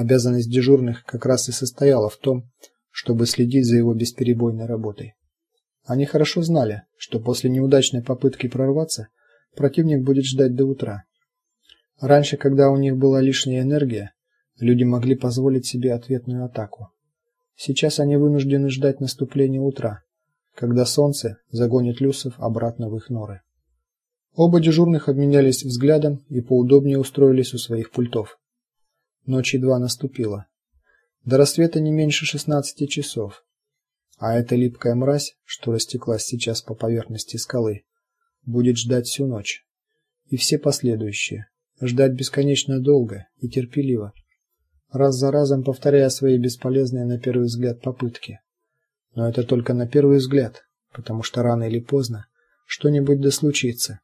Обязанность дежурных как раз и состояла в том, чтобы следить за его бесперебойной работой. Они хорошо знали, что после неудачной попытки прорваться противник будет ждать до утра. Раньше, когда у них была лишняя энергия, люди могли позволить себе ответную атаку. Сейчас они вынуждены ждать наступления утра, когда солнце загонит люсов обратно в их норы. Оба дежурных обменялись взглядом и поудобнее устроились у своих пультов. Ночь едва наступила. До рассвета не меньше 16 часов. А эта липкая мразь, что растеклась сейчас по поверхности скалы, будет ждать всю ночь и все последующие, ждать бесконечно долго и терпеливо, раз за разом повторяя свои бесполезные на первый взгляд попытки. Но это только на первый взгляд, потому что рано или поздно что-нибудь да случится.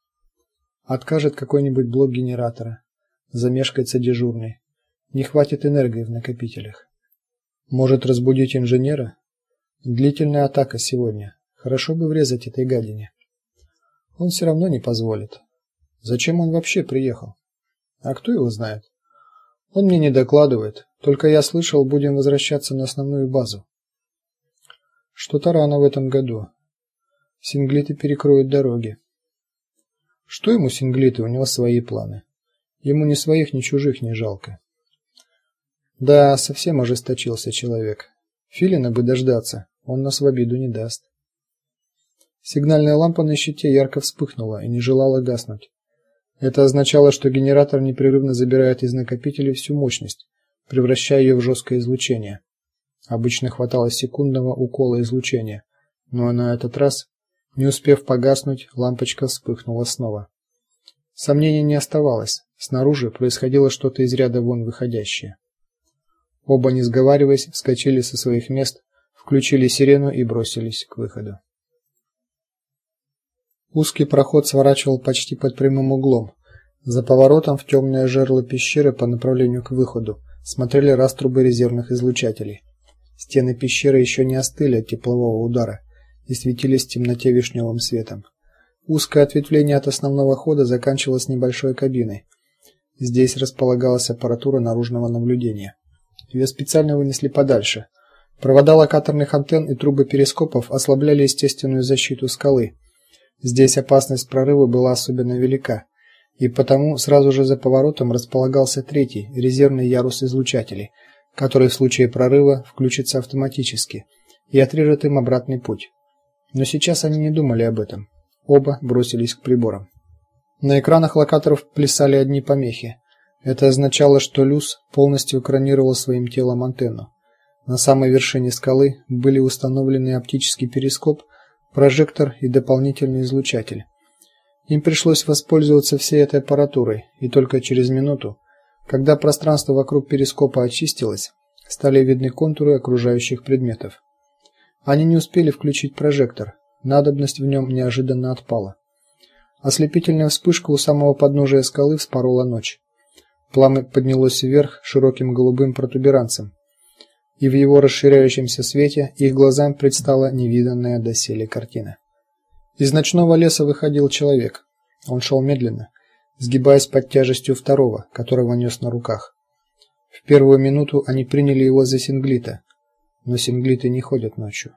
Откажет какой-нибудь блок генератора, замешкается дежурный. Не хватит энергии в накопителях. Может разбудить инженера? Длительная атака сегодня. Хорошо бы врезать этой гадине. Он все равно не позволит. Зачем он вообще приехал? А кто его знает? Он мне не докладывает. Только я слышал, будем возвращаться на основную базу. Что-то рано в этом году. Синглиты перекроют дороги. Что ему синглиты, у него свои планы. Ему ни своих, ни чужих не жалко. Да, совсем ожесточился человек. Филина бы дождаться, он нас в обиду не даст. Сигнальная лампа на щите ярко вспыхнула и не желала гаснуть. Это означало, что генератор непрерывно забирает из накопителей всю мощность, превращая ее в жесткое излучение. Обычно хватало секундного укола излучения, но на этот раз, не успев погаснуть, лампочка вспыхнула снова. Сомнений не оставалось. Снаружи происходило что-то из ряда вон выходящее. Оба, не сговариваясь, вскочили со своих мест, включили сирену и бросились к выходу. Узкий проход сворачивал почти под прямым углом. За поворотом в темное жерло пещеры по направлению к выходу смотрели раструбы резервных излучателей. Стены пещеры еще не остыли от теплового удара и светились в темноте вишневым светом. Узкое ответвление от основного хода заканчивалось небольшой кабиной. Здесь располагалась аппаратура наружного наблюдения. Ее специально вынесли подальше. Провода локаторных антенн и трубы перископов ослабляли естественную защиту скалы Здесь опасность прорыва была особенно велика, и потому сразу же за поворотом располагался третий, резервный ярус излучателей, который в случае прорыва включится автоматически и отрежет им обратный путь. Но сейчас они не думали об этом. Оба бросились к приборам. На экранах локаторов плясали одни помехи. Это означало, что Люс полностью экранировал своим телом антенну. На самой вершине скалы были установлены оптический перископ прожектор и дополнительный излучатель. Им пришлось воспользоваться всей этой аппаратурой, и только через минуту, когда пространство вокруг перископа очистилось, стали видны контуры окружающих предметов. Они не успели включить прожектор. Надобность в нем неожиданно отпала. Ослепительная вспышка у самого подножия скалы вспорола ночь. Пламя поднялось вверх широким голубым протуберанцем и в его расширяющемся свете их глазам предстала невиданная доселе картина. Из ночного леса выходил человек. Он шел медленно, сгибаясь под тяжестью второго, которого нес на руках. В первую минуту они приняли его за синглита, но синглиты не ходят ночью.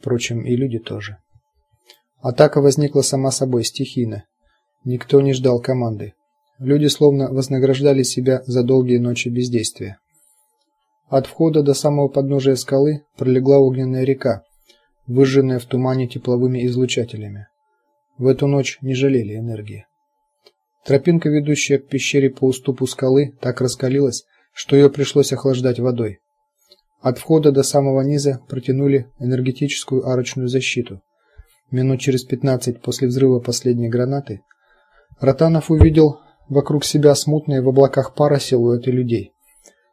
Впрочем, и люди тоже. Атака возникла сама собой стихийно. Никто не ждал команды. Люди словно вознаграждали себя за долгие ночи бездействия. От входа до самого подножия скалы пролегла огненная река, выжженная в тумане тепловыми излучателями. В эту ночь не жалели энергии. Тропинка, ведущая к пещере по уступу скалы, так раскалилась, что ее пришлось охлаждать водой. От входа до самого низа протянули энергетическую арочную защиту. Минут через пятнадцать после взрыва последней гранаты Ротанов увидел вокруг себя смутные в облаках пара силуэты людей.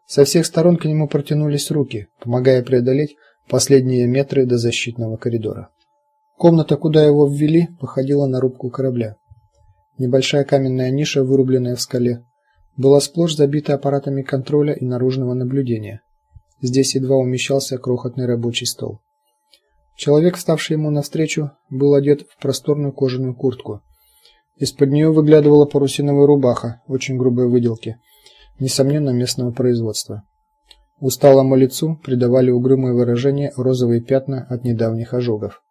Со всех сторон к нему протянулись руки, помогая преодолеть последние метры до защитного коридора. Комната, куда его ввели, походила на рубку корабля. Небольшая каменная ниша, вырубленная в скале, была сплошь забита аппаратами контроля и наружного наблюдения. Здесь едва умещался крохотный рабочий стол. Человек, вставший ему навстречу, был одет в просторную кожаную куртку. Из-под нее выглядывала парусиновая рубаха очень грубой выделки несомненно местного производства. Усталому лицу придавали угрюмое выражение розовые пятна от недавних ожогов.